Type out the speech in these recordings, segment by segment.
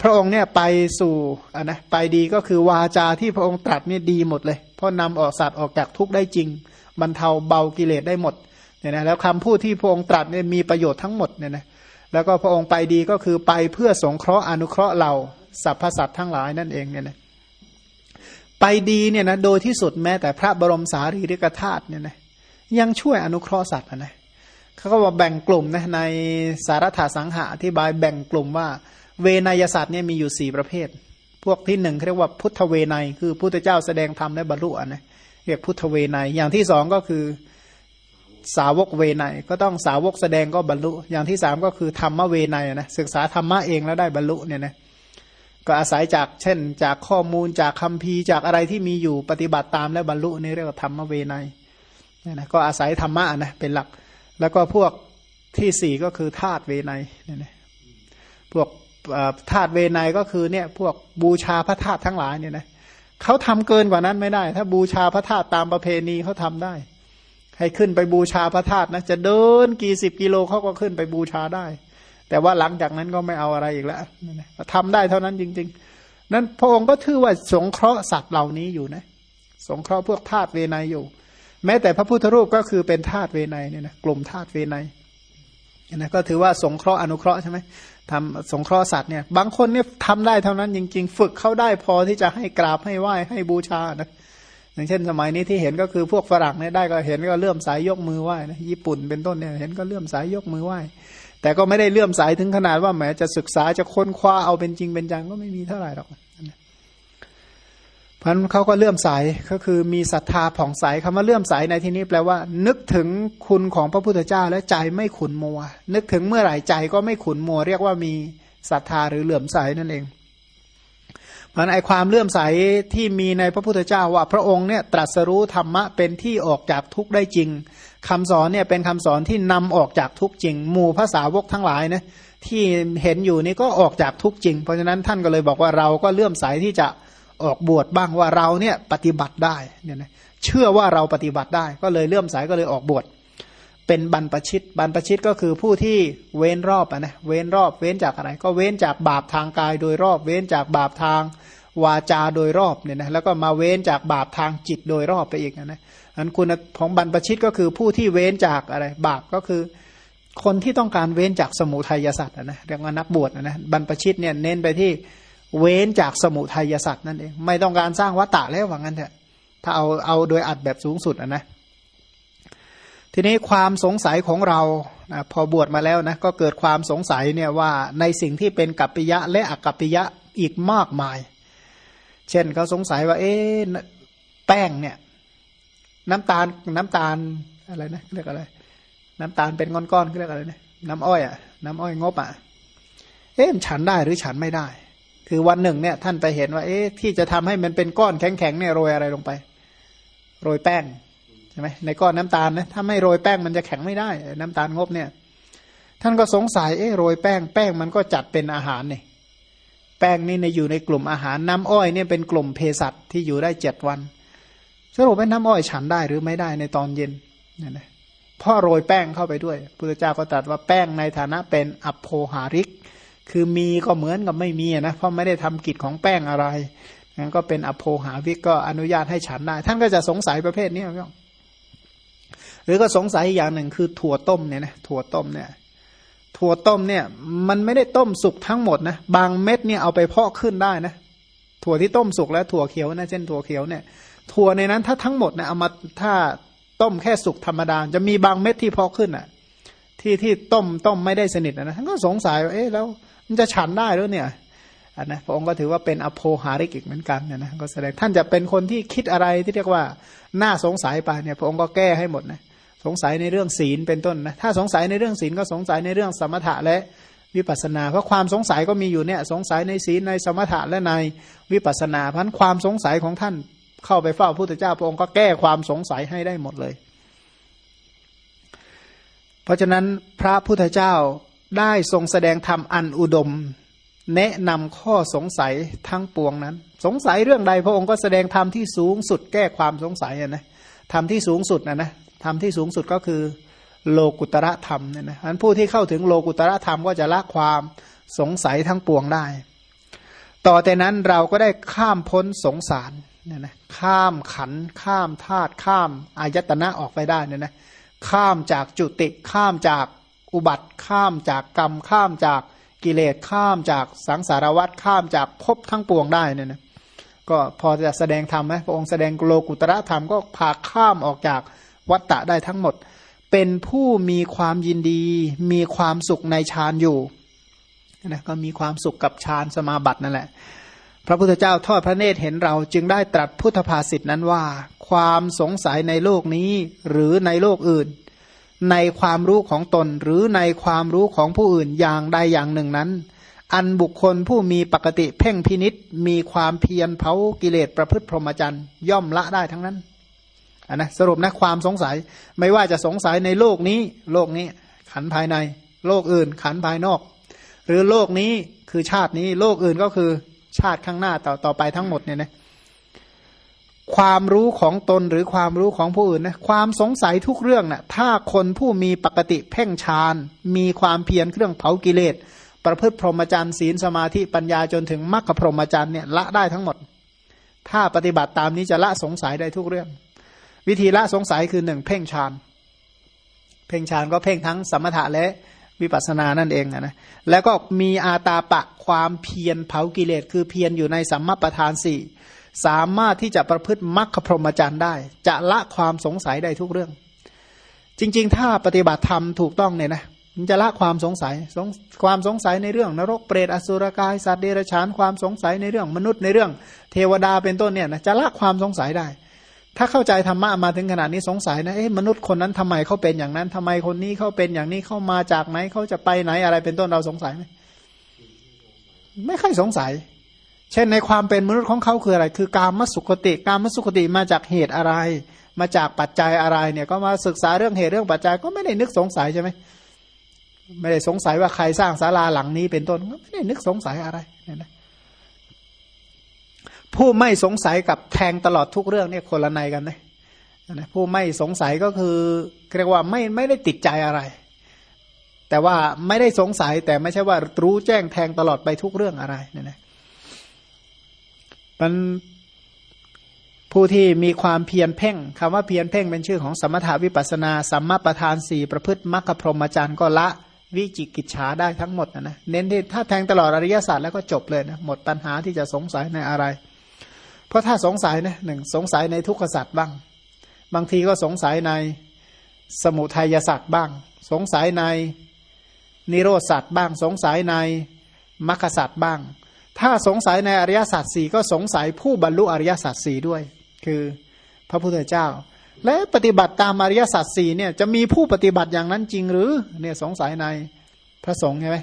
พระองค์เนี่ยไปสู่ะนะไปดีก็คือวาจาที่พระองค์ตรัสเนี่ยดีหมดเลย เพราะนำออกสัตว์ออกจากทุกข์ได้จริงบรรเทาเบากิเลสได้หมดเนี่ยนะแล้วคำพูดที่พระองค์ตรัสเนี่ยมีประโยชน์ทั้งหมดเนี่ยนะแล้วก็พระองค์ไปดีก็คือไปเพื่อสงเคราะห์อนุเคราะห์เราสรรพสัตว์ทั้งหลายนั่นเองเนี่ยนะไปดีเนี่ยนะโดยที่สุดแม้แต่พระบรมสารีริกธาตุเนี่ยนะยังช่วยอนุเคราะห์สัตว์นะเขาก็ว่าแบ่งกลุ่มนะในสารถาสังหะอธิบายแบ่งกลุ่มว่า เวนยศาสตร์เนี่ยมีอยู่สี่ประเภท พวกที่หนึ่งเรียกว่าพุทธเวนยคือพุทธเจ้าแสดงธรรมและบรรลุนะเรียกพุทธเวนยอย่างที่สองก็คือสาวกเวนยก็ต้องสาวกแสดงก็บรรลุ อย่างที่สามก็คือธรรมเวนยนะศึกษาธรรมะเองแล้วได้บรรลุเนี่ยนะก็อาศัยจากเช่น จากข้อมูลจากคำพีจากอะไรที่มีอยู่ปฏิบัติตามและบรรลุนี่เรียกว่าธรรมเวนเนี่ยนะก็อาศัยธรรมะนะเป็นหลัก แล้วก็พวกที่สี่ก็คือธาตุเวนยเนี่ยนะพวก ธาตุเวนยก็คือเนี่ยพวกบูชาพระธาตุทั้งหลายเนี่ยนะเขาทำเกินกว่านั้นไม่ได้ ถ้าบูชาพระธาตุตามประเพณีเขาทำได้ ให้ขึ้นไปบูชาพระธาตุนะจะเดินกี่สิบกิโลเขาก็ขึ้นไปบูชาได้ แต่ว่าหลังจากนั้นก็ไม่เอาอะไรอีกแล้วทำได้เท่านั้นจริง ๆ นั้นพระองค์ก็ถือว่าสงเคราะห์สัตว์เหล่านี้อยู่นะสงเคราะห์พวกธาตุเวนยอยู่ แม้แต่พระพุทธรูปก็คือเป็นธาตุเวนยเนี่ยนะกลุ่มธาตุเวนย นะก็ถือว่าสงเคราะห์อนุเคราะห์ใช่ไหมทำสงเคราะห์สัตว์เนี่ยบางคนเนี่ยทำได้เท่านั้นจริง ๆ ฝึกเข้าได้พอที่จะให้กราบให้ไหว้ให้บูชานะอย่างเช่นสมัยนี้ที่เห็นก็คือพวกฝรั่งเนี่ยได้ก็เห็นก็เลื่อมสายยกมือไหว้นะญี่ปุ่นเป็นต้นเนี่ยเห็นก็เลื่อมสายยกมือไหว้แต่ก็ไม่ได้เลื่อมสายถึงขนาดว่าแหมจะศึกษาจะค้นคว้าเอาเป็นจริงเป็นจังก็ไม่มีเท่าไหร่หรอก พันเขาก็เลื่อมใสก็คือมีศรัทธาผ่องใสคำว่าเลื่อมใสในที่นี้แปลว่า นึกถึงคุณของพระพุทธเจ้าและใจไม่ขุนมัว นึกถึงเมื่อไหร่ใจก็ไม่ขุนมัว เรียกว่ามีศรัทธาหรือเลื่อมใสนั่นเองมันไอความเลื่อมใสที่มีในพระพุทธเจ้าว่าพระองค์เนี่ยตรัสรู้ธรรมะเป็นที่ออกจากทุกข์ได้จริงคำสอนเนี่ยเป็นคำสอนที่นำออกจากทุกข์จริง หมู่ภาษาวกทั้งหลายนะที่เห็นอยู่นี่ก็ออกจากทุกข์จริง เพราะฉะนั้นท่านก็เลยบอกว่าเราก็เลื่อมใสที่จะ ออกบวชบ้างว่าเราเนี่ยปฏิบัติได้เนี่ยนะเชื่อว่าเราปฏิบัติได้ ก็เลยเลื่อมสายก็เลยออกบวชเป็นบรรพชิต บรรพชิตก็คือผู้ที่เว้นรอบนะเว้นรอบเว้นจากอะไร ก็เว้นจากบาปทางกายโดยรอบ เว้นจากบาปทางวาจาโดยรอบเนี่ยนะแล้วก็มาเว้นจากบาปทางจิตโดยรอบไปอีกนะอันคุณของบรรพชิตก็คือผู้ที่เว้นจากอะไร บาปก็คือคนที่ต้องการเว้นจากสมุทัยสัตว์นะเรียกว่านักบวชนะบรรพชิตเนี่ยเน้นไปที่ เว้นจากสมุทัยสัตว์นั่นเอง ไม่ต้องการสร้างวัตตะแล้วว่างั้นเถอะถ้าเอาเอาโดยอัดแบบสูงสุดนะทีนี้ความสงสัยของเรานะพอบวชมาแล้วนะก็เกิดความสงสัยเนี่ยว่าในสิ่งที่เป็นกัปปิยะและอกัปปิยะอีกมากมาย เช่นเขาสงสัยว่า เอ๊แป้งเนี่ย น้ำตาลน้ำตาลอะไรนะเรียกอะไร น้ำตาลเป็นก้อนๆเรียกอะไรนะน้ำอ้อยอะ น้ำอ้อยงบอะเอ๊ะฉันได้หรือฉันไม่ได้ คือวันหนึ่งเนี่ยท่านไปเห็นว่า เอ๊ะที่จะทำให้มันเป็นก้อนแข็งๆเนี่ยโรยอะไรลงไป โรยแป้งใช่ไหมในก้อนน้ำตาลนะถ้าไม่โรยแป้งมันจะแข็งไม่ได้ น้ำตาลงบเนี่ย ท่านก็สงสัยเอ๊ะโรยแป้งแป้งมันก็จัดเป็นอาหารเนี่ยแป้งนี่ในอยู่ในกลุ่มอาหารน้ำอ้อยเนี่ยเป็นกลุ่มเภสัชที่อยู่ได้เจ็ดวันสรุปเป็นน้ำอ้อยฉันได้หรือไม่ได้ในตอนเย็นนี่นะพ่อโรยแป้งเข้าไปด้วยพุทธเจ้าก็ตรัสว่าแป้งในฐานะเป็นอัพโพหาริก คือมีก็เหมือนกับไม่มีนะเพราะไม่ได้ทำกิจของแป้งอะไรงั้นก็เป็นอโภหาวิกก็อนุญาตให้ฉันได้ ท่านก็จะสงสัยประเภทนี้ก็หรือก็สงสัยอย่างหนึ่งคือถั่วต้มเนี่ยนะถั่วต้มเนี่ยถั่วต้มเนี่ย มันไม่ได้ต้มสุกทั้งหมดนะบางเม็ดเนี่ยเอาไปเพาะขึ้นได้นะถั่วที่ต้มสุกแล้วถั่วเขียวนะเช่นถั่วเขียวเนี่ยถั่วในนั้นถ้าทั้งหมดเนี่ยเอามาถ้าต้มแค่สุกธรรมดา จะมีบางเม็ดที่เพาะขึ้นอะ ที่ที่ต้มต้มไม่ได้สนิทนะท่านก็สงสัยว่าเอ๊ะแล้ว มันจะฉันได้หรือเนี่ยอันนะพระองค์ก็ถือว่าเป็นอโภหาริกอีกเหมือนกันเนะนะก็แสดงท่านจะเป็นคนที่คิดอะไรที่เรียกว่าน่าสงสัยไปเนี่ยพระองค์ก็แก้ให้หมดนะสงสัยในเรื่องศีลเป็นต้นนะถ้าสงสัยในเรื่องศีลก็สงสัยในเรื่องสมถะและวิปัสนา เพราะความสงสัยก็มีอยู่เนี่ยสงสัยในศีลในสมถะและในวิปัสนาเพราะความสงสัยของท่านเข้าไปเฝ้าพระพุทธเจ้า พระองค์ก็แก้ความสงสัยให้ได้หมดเลย เพราะฉะนั้นพระพุทธเจ้า ได้ทรงแสดงธรรมอันอุดม แนะนำข้อสงสัยทั้งปวงนั้น สงสัยเรื่องใดพระองค์ก็แสดงธรรมที่สูงสุดแก้ความสงสัยนะธรรมที่สูงสุดนะนะธรรมที่สูงสุดก็คือโลกุตระธรรมเนี่ยนะอันผู้ที่เข้าถึงโลกุตระธรรมก็จะละความสงสัยทั้งปวงได้ ต่อแต่นั้นเราก็ได้ข้ามพ้นสงสารเนี่ยนะข้ามขัน ข้ามธาตุข้ามอายตนะออกไปได้เนี่ยนะข้ามจากจุติข้ามจาก อุบัติข้ามจากกรรมข้ามจากกิเลสข้ามจากสังสารวัฏข้ามจากภพทั้งปวงได้เนี่ยนะก็พอจะแสดงธรรมไหมพระองค์แสดงโลกุตระธรรมก็พาข้ามออกจากวัฏฏะได้ทั้งหมด เป็นผู้มีความยินดี มีความสุขในฌานอยู่นะก็มีความสุขกับฌานสมาบัตินั่นแหละ พระพุทธเจ้าทอดพระเนตรเห็นเราจึงได้ตรัสพุทธภาษิตนั้นว่า ความสงสัยในโลกนี้หรือในโลกอื่น ในความรู้ของตนหรือในความรู้ของผู้อื่นอย่างใดอย่างหนึ่งนั้น อันบุคคลผู้มีปกติเพ่งพินิษมีความเพียรเผากิเลสประพฤติพรหมจรรย์ย่อมละได้ทั้งนั้นนนะสรุปนะความสงสัยไม่ว่าจะสงสัยในโลกนี้ โลกนี้ ขันภายใน โลกอื่น ขันภายนอก หรือโลกนี้คือชาตินี้ โลกอื่นก็คือชาติข้างหน้าต่อต่อไปทั้งหมดเนี่ยนะ ความรู้ของตนหรือความรู้ของผู้อื่นนะความสงสัยทุกเรื่องนะ่ะถ้าคนผู้มีปกติเพ่งฌานมีความเพียรเครื่องเผากิเลส ประพฤติพรหมจรรย์ศีลสมาธิปัญญาจนถึงมรรคพรหมจรรย์เนี่ยละได้ทั้งหมด ถ้าปฏิบัติตามนี้จะละสงสัยได้ทุกเรื่อง วิธีละสงสัยคือหนึ่งเพ่งฌานเพ่งฌานก็เพ่งทั้งสมถะและวิปัสสนานั่นเองนะแล้วก็มีอาตาปะความเพียรเผากิเลสคือเพียรอยู่ในสัมมาประธานสี่ สามารถที่จะประพฤติมรรคพรหมจรรย์ได้ จะละความสงสัยได้ทุกเรื่อง จริง ๆ ถ้าปฏิบัติธรรมถูกต้องเนี่ยนะมันจะละความสงสัยสงความสงสัยในเรื่อง นรกเปรตอสุรกายสัตว์เดรัจฉานความสงสัยในเรื่องมนุษย์ในเรื่อง เทวดาเป็นต้นเนี่ยนะจะละความสงสัยได้ ถ้าเข้าใจธรรมะมาถึงขนาดนี้สงสัยนะเอ๊ะมนุษย์คนนั้นทำไมเขาเป็นอย่างนั้นทำไมคนนี้เขาเป็นอย่างนี้เข้ามาจากไหนเขาจะไปไหนอะไรเป็นต้นเราสงสัยไหมไม่ค่อยสงสัย เช่นในความเป็นมนุษย์ของเขาคืออะไร คือการมสุขติ การมสุขติมาจากเหตุอะไร มาจากปัจจัยอะไรเนี่ยก็มาศึกษาเรื่องเหตุเรื่องปัจจัยก็ไม่ได้นึกสงสัยใช่ไหมไม่ได้สงสัยว่าใครสร้างศาลาหลังนี้เป็นต้นก็ไม่ได้นึกสงสัยอะไรเนี่ยนะผู้ไม่สงสัยกับแทงตลอดทุกเรื่องเนี่ยคนละในกันนะนะผู้ไม่สงสัยก็คือเรียกว่าไม่ไม่ได้ติดใจอะไร แต่ว่าไม่ได้สงสัยแต่ไม่ใช่ว่ารู้แจ้งแทงตลอดไปทุกเรื่องอะไรเนี่ยนะ มันผู้ที่มีความเพียรเพ่งคำว่าเพียรเพ่งเป็นชื่อของสมถาวิปัสนาสัมมาประธานสี่ประพฤติมรรคพรหมจรรย์ก็ละวิจิกิจฉาได้ทั้งหมดนะนะเน้นที่ถ้าแทงตลอดอริยศาสตร์แล้วก็จบเลยนะหมดปัญหาที่จะสงสัยในอะไร เพราะถ้าสงสัยนะหนึ่งสงสัยในทุกขสัตว์บ้าง บางทีก็สงสัยในสมุทัยศาสตว์บ้าง สงสัยในนิโรธสัตว์บ้าง สงสัยในมรรคศาสตว์บ้าง ถ้าสงสัยในอริยสัจสี่ก็สงสัยผู้บรรลุอริยสัจสี่ด้วย คือพระพุทธเจ้า และปฏิบัติตามอริยสัจสี่เนี่ยจะมีผู้ปฏิบัติอย่างนั้นจริงหรือเนี่ยสงสัยในพระสงฆ์ใช่ไหม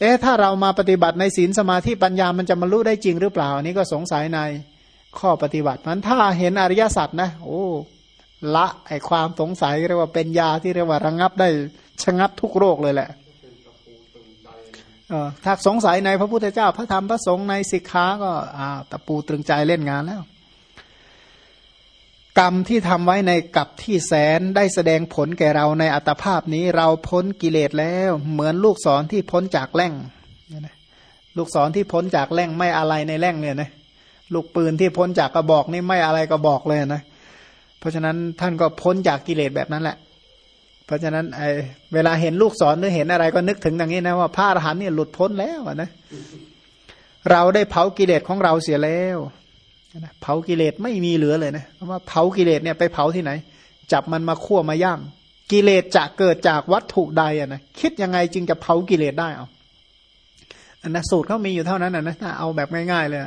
เอ๊ะถ้าเรามาปฏิบัติในศีลสมาธิปัญญามันจะบรรลุได้จริงหรือเปล่าอันนี้ก็สงสัยในข้อปฏิบัติมันถ้าเห็นอริยสัจนะ โอ้ละไอความสงสัยเรียกว่าเป็นยาที่เรียกว่าระงงับได้ชะงับทุกโรคเลยแหละ ถ้าสงสัยในพระพุทธเจ้า พระธรรมพระสงฆ์ในสิกขาก็อ่าตะปูตรึงใจเล่นงานแล้ว กรรมที่ทำไว้ในกับที่แสนได้แสดงผลแก่เราในอัตภาพนี้เราพ้นกิเลสแล้ว เหมือนลูกศรที่พ้นจากแร่งลูกศรที่พ้นจากแร่งไม่อะไรในแร่งเนี่ยนะลูกปืนที่พ้นจากกระบอกนี่ไม่อะไรกระบอกเลยนะ เพราะฉะนั้นท่านก็พ้นจากกิเลสแบบนั้นแหละ เพราะฉะนั้นไอเวลาเห็นลูกศรหรือเห็นอะไรก็นึกถึงอย่างนี้นะว่าพระอรหันต์เนี่ยหลุดพ้นแล้วนะเราได้เผากิเลสของเราเสียแล้วนะเผากิเลสไม่มีเหลือเลยนะเพราะว่าเผากิเลสเนี่ยไปเผาที่ไหน จับมันมาคั่วมาย่างกิเลสจะเกิดจากวัตถุใดอะนะคิดยังไงจึงจะเผากิเลสได้เอาอันนะสูตรเขามีอยู่เท่านั้นนะถ้าเอาแบบง่ายๆเลย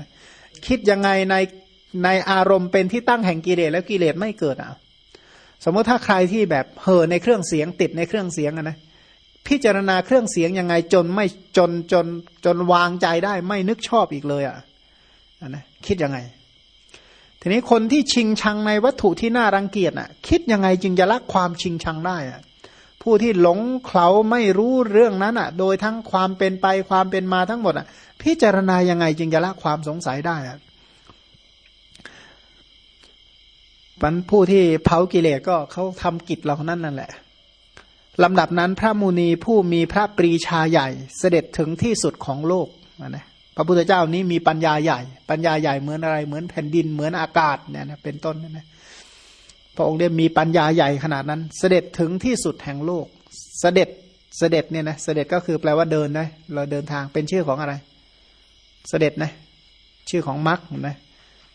คิดยังไงในในอารมณ์เป็นที่ตั้งแห่งกิเลสแล้วกิเลสไม่เกิดอะ สมมติถ้าใครที่แบบเห่อในเครื่องเสียงติดในเครื่องเสียงนะพิจารณาเครื่องเสียงยังไงจนไม่จนจนจนวางใจได้ไม่นึกชอบอีกเลยอะนะคิดยังไง ทีนี้คนที่ชิงชังในวัตถุที่น่ารังเกียจอะ คิดยังไงจึงจะละความชิงชังได้อะผู้ที่หลงเขาไม่รู้เรื่องนั้นอะ โดยทั้งความเป็นไปความเป็นมาทั้งหมดอะ พิจารณายังไงจึงจะละความสงสัยได้อะ ปันผู้ที่เผากิเลสก็เขาทำกิจเหล่านั้นนั่นแหละลำดับนั้นพระมุนีผู้มีพระปรีชาใหญ่ เสด็จถึงที่สุดของโลกนะพระพุทธเจ้านี้มีปัญญาใหญ่ ปัญญาใหญ่เหมือนอะไร เหมือนแผ่นดินเหมือนอากาศเนี่ยนะเป็นต้นนะพระองค์ได้มีปัญญาใหญ่ขนาดนั้น เสด็จถึงที่สุดแห่งโลก เสด็จเสด็จเนี่ยนะเสด็จก็คือแปลว่าเดินนะเราเดินทางเป็นชื่อของอะไร เสด็จนะ ชื่อของมรรคนะ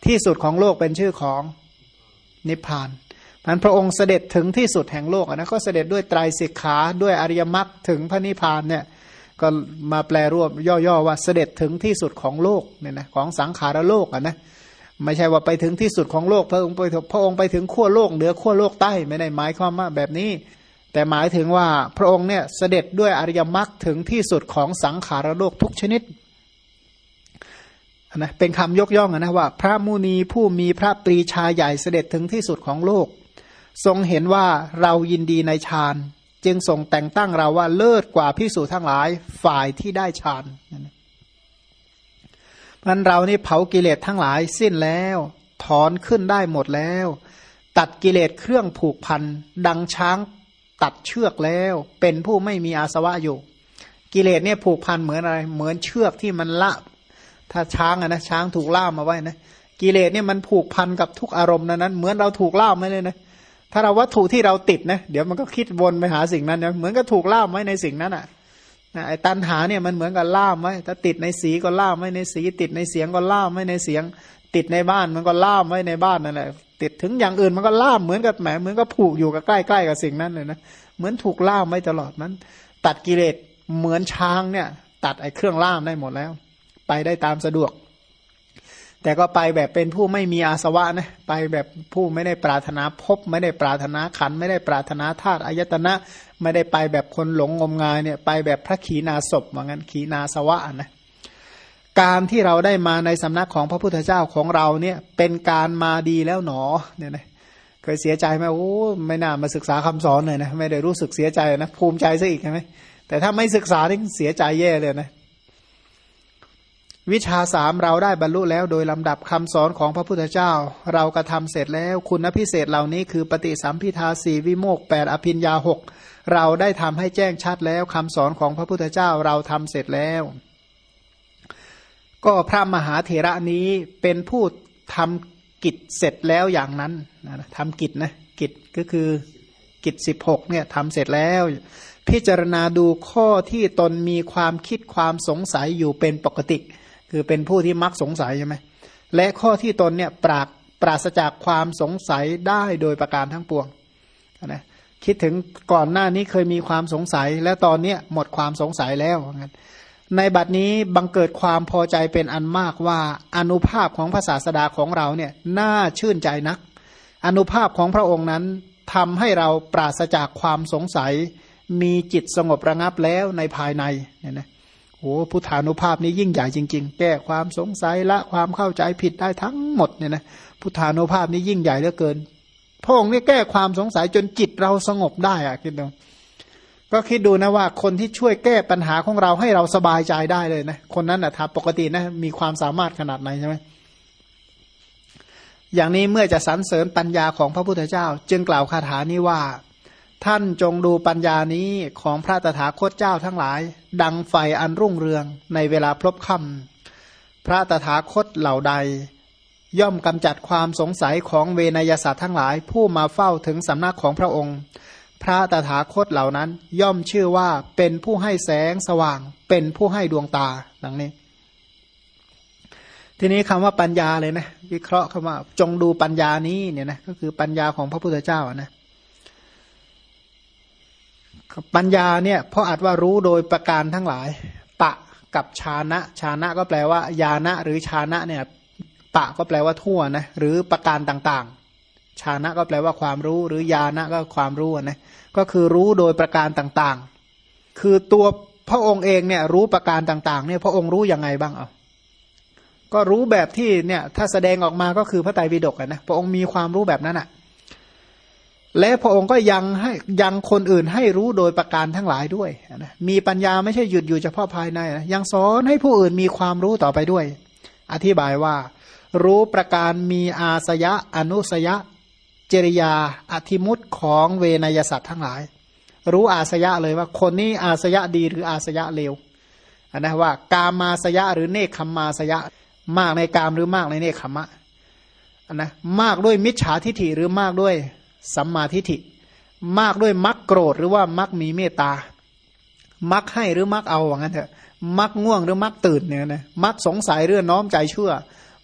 ที่สุดของโลกเป็นชื่อของ นิพพานมันพระองค์เสด็จถึงที่สุดแห่งโลกนะก็เสด็จด้วยไตรสิกขาด้วยอริยมรรคถึงพระนิพพานเนี่ยก็มาแปลรวมย่อๆว่าเสด็จถึงที่สุดของโลกเนี่ยนะของสังขารโลกอะนะไม่ใช่ว่าไปถึงที่สุดของโลกพระองค์ไปพระองค์ไปถึงขั้วโลกเหนือขั้วโลกใต้ไม่ได้หมายความว่าแบบนี้ แต่หมายถึงว่าพระองค์เนี่ยเสด็จด้วยอริยมรรคถึงที่สุดของสังขารโลกทุกชนิด นะเป็นคำยกย่องนะว่า พระมุนีผู้มีพระปรีชาใหญ่เสด็จถึงที่สุดของโลก ทรงเห็นว่าเรายินดีในฌานจึงทรงแต่งตั้งเราว่าเลิศกว่าพิสูจทั้งหลายฝ่ายที่ได้ฌานมันเรานี่เผากิเลสทั้งหลายสิ้นแล้ว ถอนขึ้นได้หมดแล้ว ตัดกิเลสเครื่องผูกพัน ดังช้างตัดเชือกแล้ว เป็นผู้ไม่มีอาสวะอยู่ กิเลสเนี่ยผูกพันเหมือนอะไร เหมือนเชือกที่มันละ ถ้าช้างอะนะช้างถูกล่ามาไว้นะกิเลสเนี่ยมันผูกพันกับทุกอารมณ์นั้นเหมือนเราถูกล่ามไว้เลยนะถ้าเราวัตถุที่เราติดนะเดี๋ยวมันก็คิดวนไปหาสิ่งนั้นนะเหมือนกับถูกล่ามไว้ในสิ่งนั้นอะไอ้ตันหาเนี่ยมันเหมือนกับล่ามไว้ถ้าติดในสีก็ล่ามไว้ในสี ติดในเสียงก็ล่ามไว้ในเสียง ติดในบ้านมันก็ล่ามไว้ในบ้านนั่นแหละติดถึงอย่างอื่นมันก็ล่ามเหมือนกับแหมเหมือนกับผูกอยู่กับใกล้ๆกับสิ่งนั้นเลยนะเหมือนถูกล่ามไว้ตลอดมัน ตัดกิเลสเหมือนช้างเนี่ย ตัดไอ้เครื่องล่ามได้หมดแล้ว ไปได้ตามสะดวก แต่ก็ไปแบบเป็นผู้ไม่มีอาสวะนะไปแบบผู้ไม่ได้ปรารถนาพบ ไม่ได้ปรารถนาขัน ไม่ได้ปรารถนาธาตุอายตนะ ไม่ได้ไปแบบคนหลงงมงายเนี่ยไปแบบพระขีณาศพเหมือนกันขีณาสวะนะการที่เราได้มาในสำนักของพระพุทธเจ้าของเราเนี่ยเป็นการมาดีแล้วหนอเนี่ยนะเคยเสียใจไหมโอ้ไม่น่ามาศึกษาคำสอนเลยนะไม่ได้รู้สึกเสียใจนะภูมิใจซะอีกใช่ไหมแต่ถ้าไม่ศึกษานี่เสียใจแย่เลยนะ วิชาสามเราได้บรรลุแล้วโดยลำดับคำสอนของพระพุทธเจ้า เรากระทำเสร็จแล้วคุณพิเศษเหล่านี้คือปฏิสัมพิทาสีวิโมกแปดอภินยาหกเราได้ทำให้แจ้งชัดแล้วคำสอนของพระพุทธเจ้าเราทำเสร็จแล้ว ก็พระมหาเถระนี้เป็นผู้ทำกิจเสร็จแล้วอย่างนั้นทำกิจนะกิจก็คือกิจสิบหกเนี่ยทำเสร็จแล้ว พิจารณาดูข้อที่ตนมีความคิดความสงสัยอยู่เป็นปกติ คือเป็นผู้ที่มักสงสัยใช่ไหมและข้อที่ตนเนี่ยปราปราศจากความสงสัยได้โดยประการทั้งปวงนะคิดถึงก่อนหน้านี้เคยมีความสงสัย และตอนเนี้ยหมดความสงสัยแล้วงั้นในบัดนี้บังเกิดความพอใจเป็นอันมากว่าอนุภาพของภาษาสดาของเราเนี่ยน่าชื่นใจนัก อนุภาพของพระองค์นั้นทำให้เราปราศจากความสงสัย มีจิตสงบระงับแล้วในภายในเนี่ยนะ โอ้พุทธานุภาพนี้ยิ่งใหญ่จริง ๆ แก้ความสงสัยละความเข้าใจผิดได้ทั้งหมดเนี่ยนะพุทธานุภาพนี้ยิ่งใหญ่เหลือเกิน พระองค์นี่แก้ความสงสัยจนจิตเราสงบได้อะคิดดูก็คิดดูนะว่าคนที่ช่วยแก้ปัญหาของเราให้เราสบายใจได้เลยนะคนนั้นนะถ้าปกตินะมีความสามารถขนาดไหนใช่ไหมอย่างนี้เมื่อจะสรรเสริญปัญญาของพระพุทธเจ้า จึงกล่าวคาถานี้ว่า ท่านจงดูปัญญานี้ของพระตถาคตเจ้าทั้งหลาย ดังไฟอันรุ่งเรืองในเวลาพลบค่ำพระตถาคตเหล่าใด ย่อมกำจัดความสงสัยของเวนยศาสตร์ทั้งหลาย ผู้มาเฝ้าถึงสำนักของพระองค์ พระตถาคตเหล่านั้นย่อมชื่อว่าเป็นผู้ให้แสงสว่าง เป็นผู้ให้ดวงตาดังนี้ ทีนี้คำว่าปัญญาเลยนะ วิเคราะห์คำว่าจงดูปัญญานี้เนี่ยนะก็คือปัญญาของพระพุทธเจ้านะ ปัญญาเนี่ยเพราะอาจว่ารู้โดยประการทั้งหลาย ปะกับชานะชานะก็แปลว่ายานะหรือชานะเนี่ยปะก็แปลว่าทั่วนะหรือประการต่างๆ ชานะก็แปลว่าความรู้ หรือยานะก็ความรู้นะก็คือรู้โดยประการต่างๆ คือตัวพระองค์เองเนี่ยรู้ประการต่างๆเนี่ยพระองค์รู้ยังไงบ้างเอาก็รู้แบบที่เนี่ยถ้าแสดงออกมาก็คือพระไตรปิฎกนะพระองค์มีความรู้แบบนั้นอะ และพระองค์ก็ยังให้ยังคนอื่นให้รู้โดยประการทั้งหลายด้วยนะมีปัญญาไม่ใช่หยุดอยู่เฉพาะภายในนะยังสอนให้ผู้อื่นมีความรู้ต่อไปด้วย อธิบายว่า รู้ประการมีอาสยะ อนุสยะ เจริยา อธิมุตของเวนยสัตว์ทั้งหลาย รู้อาสยะเลยว่า คนนี้อาสยะดีหรืออาสยะเลวอันนะว่ากามาสยะหรือเนคขมมาสยะมากในกามหรือมากในเนคขมะอันนะมากด้วยมิจฉาทิฐิหรือมากด้วย สัมมาทิฏฐิ มากด้วยมักโกรธหรือว่ามักมีเมตตา มักให้หรือมักเอาว่างั้นเถอะ มักง่วงหรือมักตื่นเนี่ยนะ มักสงสัยเรื่องน้อมใจเชื่อ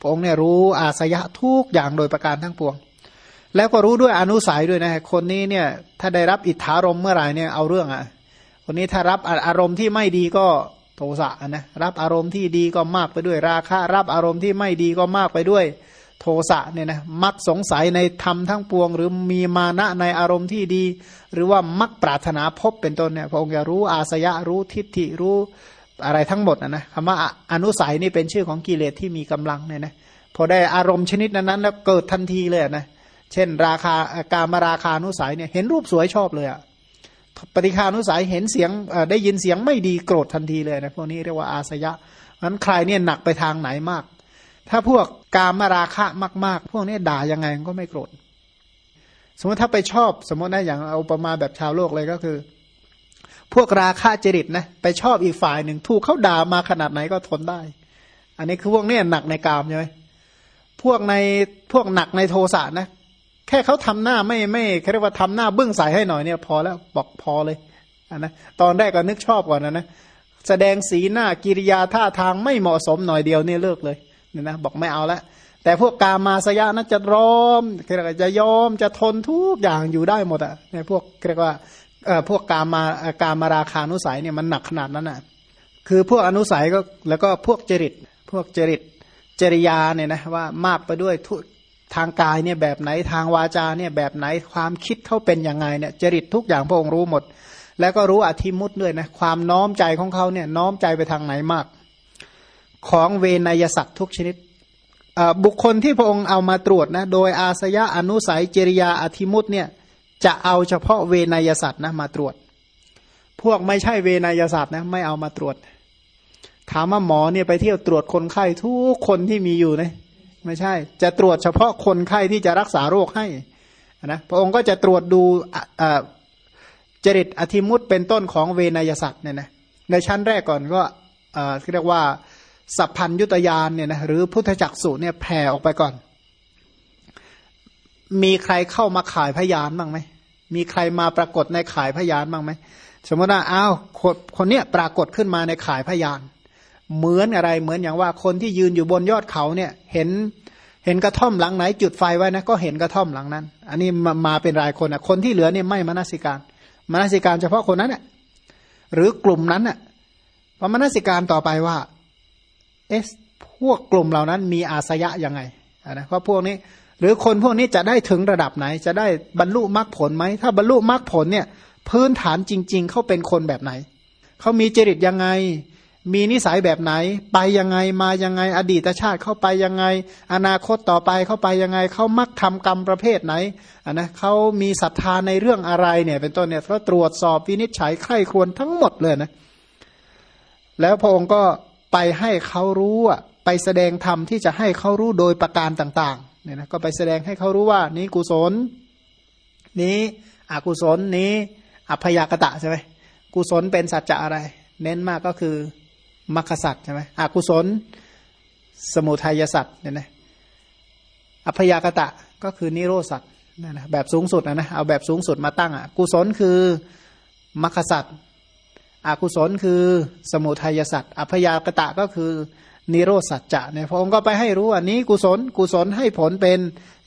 พระองค์เนี่ยรู้อาสยะทุกอย่างโดยประการทั้งปวง แล้วก็รู้ด้วยอนุสัยด้วยนะ คนนี้เนี่ยถ้าได้รับอิทธารมเมื่อไหร่เนี่ยเอาเรื่องอะ่ะ คนนี้ถ้ารับอารมณ์ที่ไม่ดีก็โทสะนะ รับอารมณ์ที่ดีก็มากไปด้วยราคะ รับอารมณ์ที่ไม่ดีก็มากไปด้วย โทสะเนี่ยนะมักสงสัยในธรรมทั้งปวง หรือมีมานะในอารมณ์ที่ดี หรือว่ามักปรารถนาพบเป็นต้นเนี่ยพระองค์จะรู้อาสยะรู้ทิฏฐิรู้อะไรทั้งหมดนะนะคำว่าอนุสัยนี่เป็นชื่อของกิเลสที่มีกำลังเนี่ยนะพอได้อารมณ์ชนิดนั้นแล้วเกิดทันทีเลยนะเช่น ราคาการมาราคานุสัยเนี่ยเห็นรูปสวยชอบเลยอะปฏิคานุสัยเห็นเสียงได้ยินเสียงไม่ดีโกรธทันทีเลยนะพวกนี้เรียกว่าอาสยะนั้นใครเนี่ยหนักไปทางไหนมาก ถ้าพวกกามราคะมาก ๆ พวกนี้ด่ายังไงก็ไม่โกรธ สมมติถ้าไปชอบ สมมตินะอย่างเอาประมาแบบชาวโลกเลยก็คือ พวกราคะจริตนะไปชอบอีกฝ่ายหนึ่งถูกเขาด่ามาขนาดไหนก็ทนได้ อันนี้คือพวกนี้หนักในกามใช่ไหมพวกในพวกหนักในโทสะนะ แค่เขาทำหน้าไม่ไม่เรียกว่าทำหน้าบึ้งใส่ให้หน่อยเนี่ย พอแล้วบอกพอเลยอันนะตอนแรกก็นึกชอบก่อนนะนะแสดงสีหน้ากิริยาท่าทางไม่เหมาะสมหน่อยเดียวเนี่ยเลิกเลย เนี่ยนะบอกไม่เอาละแต่พวกกามาสยานะจะร้อมจะยอมจะทนทุกอย่างอยู่ได้หมดอะในพวกเรียกว่าเอ่อพวกกามากามาราคานุสัยเนี่ยมันหนักขนาดนั้นอะคือพวกอนุสัยก็แล้วก็พวกจริต พวกจริตจริยาเนี่ยนะว่ามากไปด้วยทุทางกายเนี่ยแบบไหนทางวาจาเนี่ยแบบไหนความคิดเขาเป็นยังไงเนี่ยจริตทุกอย่างพระองค์รู้หมด แล้วก็รู้อธิมุตด้วยนะความน้อมใจของเขาเนี่ยน้อมใจไปทางไหนมาก ของเวนยสัตว์ทุกชนิด บุคคลที่พระองค์เอามาตรวจนะโดยอาสยะอนุสัยจริยาอธิมุตเนี่ยจะเอาเฉพาะเวนยสัตว์นะมาตรวจ พวกไม่ใช่เวนยสัตว์นะไม่เอามาตรวจ ถามว่าหมอเนี่ยไปเที่ยวตรวจคนไข้ทุกคนที่มีอยู่นะไม่ใช่ จะตรวจเฉพาะคนไข้ที่จะรักษาโรคให้นะพระองค์ก็จะตรวจดูจริตอธิมุตเป็นต้นของเวนยสัตว์เนี่ยนะในชั้นแรกก่อนก็เรียกว่า สัพพัญยุตยานเนี่ยนะหรือพุทธจักสุเนี่ยแผ่ออกไปก่อน มีใครเข้ามาขายพยานบ้างไหมมีใครมาปรากฏในขายพยานบ้างไหมสมมติว่าอ้าวคนคนเนี้ยปรากฏขึ้นมาในขายพยาน เหมือนอะไรเหมือนอย่างว่าคนที่ยืนอยู่บนยอดเขาเนี่ยเห็นเห็นกระท่อมหลังไหน จุดไฟไว้นะก็เห็นกระท่อมหลังนั้น อันนี้มามาเป็นรายคนอะคนที่เหลือเนี่ยไม่มนสิการมนสิการเฉพาะคนนั้นน่ะหรือกลุ่มนั้นน่ะพอมนสิการต่อไปว่า เอสพวกกลุ่มเหล่านั้นมีอาสยะยังไงนะเพราะพวกนี้ หรือคนพวกนี้จะได้ถึงระดับไหน จะได้บรรลุมรรคผลไหม ถ้าบรรลุมรรคผลเนี่ย พื้นฐานจริง ๆ เขาเป็นคนแบบไหน เขามีจริตยังไง มีนิสัยแบบไหน ไปยังไงมายังไง อดีตชาติเข้าไปยังไง อนาคตต่อไปเข้าไปยังไง เขามักทำกรรมประเภทไหนอะนะเขามีศรัทธาในเรื่องอะไรเนี่ย เป็นต้นเนี่ยเขาตรวจสอบวินิจฉัยไข้ควรทั้งหมดเลยนะแล้วพระองค์ก็ ไปให้เขารู้อะไปแสดงธรรมที่จะให้เขารู้โดยประการต่างๆเนี่ยนะก็ไปแสดงให้เขารู้ว่า นี้กุศล นี้อกุศลนี้อัพยากตะใช่ไหมกุศลเป็นสัจจะอะไร เน้นมากก็คือมรรคสัจใช่ไหมอกุศล สมุทัยสัจเนี่ยนะอัพยากตะก็คือนิโรธสัจนะนะแบบสูงสุดนะนะเอาแบบสูงสุดมาตั้งอะกุศลคือมรรคสัจ อกุศลคือสมุทัยสัตว์อัพยากตะก็คือนิโรธสัจจะเนี่ยพระองค์ก็ไปให้รู้ว่านี้กุศลกุศลให้ผลเป็น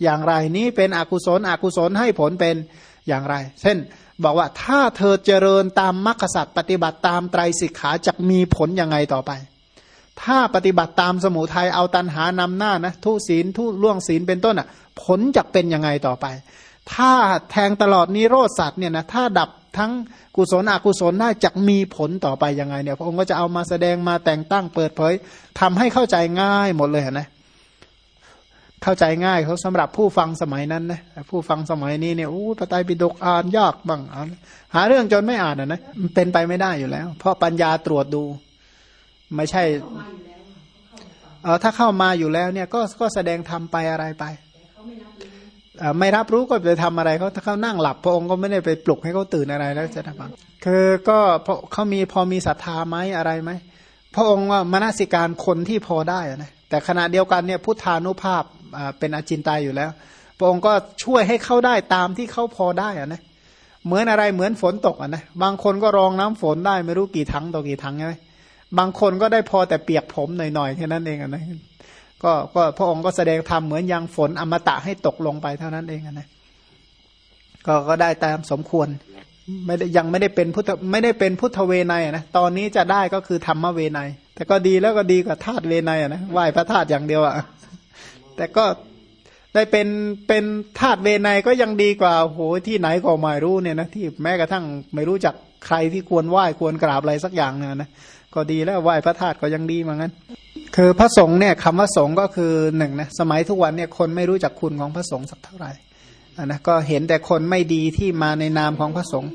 อย่างไรนี้เป็นอกุศลอกุศลให้ผลเป็นอย่างไร เช่น บอกว่าถ้าเธอเจริญตามมรรคสัตว์ปฏิบัติตามไตรสิกขาจะมีผลยังไงต่อไป ถ้าปฏิบัติตามสมุทัยเอาตันหานำหน้านะทุศีลทุล่วงศีลเป็นต้นอะ ผลจะเป็นยังไงต่อไป ถ้าแทงตลอดนิโรสัตว์เนี่ยนะถ้าดับ ทั้งกุศลอกุศลได้จะมีผลต่อไปยังไงเนี่ยพระองค์ก็จะเอามาแสดงมาแต่งตั้งเปิดเผยทำให้เข้าใจง่ายหมดเลยนะเข้าใจง่ายเขาสำหรับผู้ฟังสมัยนั้นนะผู้ฟังสมัยนี้เนี่ยอู้พระไตรปิฎกอ่านยากบ้างอ่านหาเรื่องจนไม่อ่านนะมันเป็นไปไม่ได้อยู่แล้ว เพราะปัญญาตรวจดู ไม่ใช่เออถ้าเข้ามาอยู่แล้วเนี่ยก็ก็แสดงทำไปอะไรไป ไม่รับรู้ก็ไปทำอะไรเขาถ้าเขานั่งหลับพระองค์ก็ไม่ได้ไปปลุกให้เขาตื่นอะไรแล้วจะทำคือก็เขามีพอมีศรัทธาไหมอะไรไหมพระองค์ว่ามนสิการคนที่พอได้นะแต่ขณะเดียวกันเนี่ยพุทธานุภาพเป็นอจินตายอยู่แล้ว พระองค์ก็ช่วยให้เข้าได้ตามที่เขาพอได้นะเหมือนอะไรเหมือนฝนตกนะบางคนก็รองน้ำฝนได้ไม่รู้กี่ถังต่อกี่ถังใช่ไหมบางคนก็ได้พอแต่เปียกผมหน่อยๆแค่นั้นเองนะ ก็ก็พระองค์ก็แสดงธรรมเหมือนยังฝนอมตะให้ตกลงไปเท่านั้นเองนะก็ก็ได้ตามสมควร ไม่ได้ยังไม่ได้เป็นพุทธไม่ได้เป็นพุทธเวไนนะตอนนี้จะได้ก็คือธรรมเวไนแต่ก็ดีแล้วก็ดีกว่าธาตุเวไนนะไหว้พระธาตุอย่างเดียวอะแต่ก็ได้เป็นเป็นธาตุเวไนก็ยังดีกว่าโหที่ไหนก็ไม่รู้เนี่ยนะที่แม้กระทั่งไม่รู้จักใครที่ควรไหว้ควรกราบอะไรสักอย่างเนี่ยนะก็ดีแล้วไหว้พระธาตุก็ยังดีเหมือนกัน คือพระสงฆ์เนี่ยคำว่าสงฆ์ก็คือหนึ่งนะสมัยทุกวันเนี่ยคนไม่รู้จักคุณของพระสงฆ์สักเท่าไหร่นะก็เห็นแต่คนไม่ดีที่มาในนามของพระสงฆ์